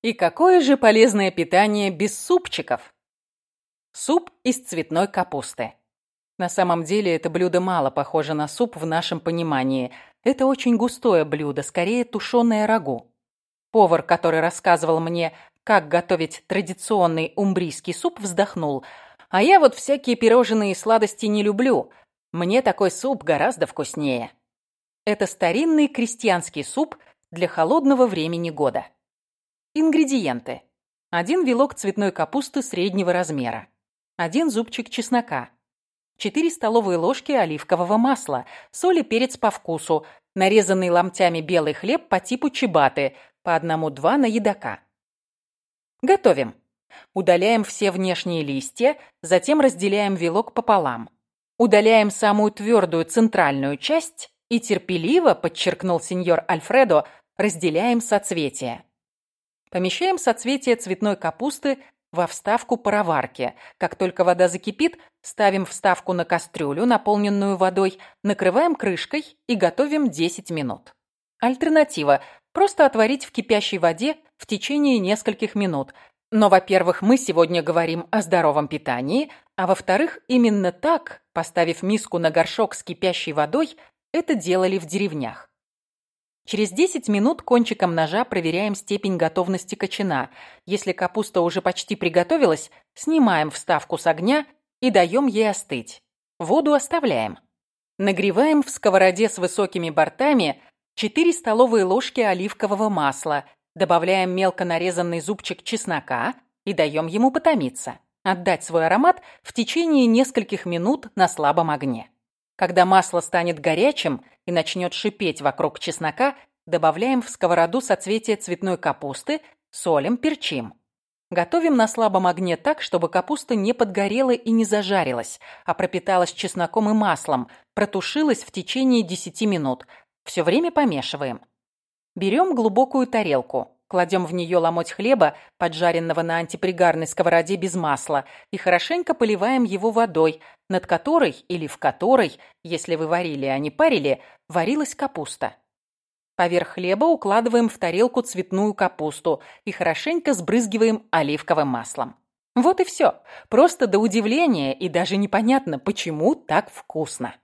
И какое же полезное питание без супчиков? Суп из цветной капусты. На самом деле это блюдо мало похоже на суп в нашем понимании. Это очень густое блюдо, скорее тушеное рагу. Повар, который рассказывал мне, как готовить традиционный умбрийский суп, вздохнул. А я вот всякие пирожные сладости не люблю. Мне такой суп гораздо вкуснее. Это старинный крестьянский суп для холодного времени года. Ингредиенты. Один вилок цветной капусты среднего размера. Один зубчик чеснока. 4 столовые ложки оливкового масла, соль и перец по вкусу, нарезанный ломтями белый хлеб по типу чебаты, по одному-два на едока. Готовим. Удаляем все внешние листья, затем разделяем вилок пополам. Удаляем самую твердую центральную часть и терпеливо, подчеркнул сеньор Альфредо, разделяем соцветия. Помещаем соцветия цветной капусты во вставку пароварки. Как только вода закипит, ставим вставку на кастрюлю, наполненную водой, накрываем крышкой и готовим 10 минут. Альтернатива – просто отварить в кипящей воде в течение нескольких минут. Но, во-первых, мы сегодня говорим о здоровом питании, а во-вторых, именно так, поставив миску на горшок с кипящей водой, это делали в деревнях. Через 10 минут кончиком ножа проверяем степень готовности кочана. Если капуста уже почти приготовилась, снимаем вставку с огня и даем ей остыть. Воду оставляем. Нагреваем в сковороде с высокими бортами 4 столовые ложки оливкового масла, добавляем мелко нарезанный зубчик чеснока и даем ему потомиться. Отдать свой аромат в течение нескольких минут на слабом огне. Когда масло станет горячим и начнет шипеть вокруг чеснока, добавляем в сковороду соцветие цветной капусты, солим, перчим. Готовим на слабом огне так, чтобы капуста не подгорела и не зажарилась, а пропиталась чесноком и маслом, протушилась в течение 10 минут. Все время помешиваем. Берем глубокую тарелку, Кладем в нее ломоть хлеба, поджаренного на антипригарной сковороде без масла, и хорошенько поливаем его водой, над которой или в которой, если вы варили, а не парили, варилась капуста. Поверх хлеба укладываем в тарелку цветную капусту и хорошенько сбрызгиваем оливковым маслом. Вот и все. Просто до удивления и даже непонятно, почему так вкусно.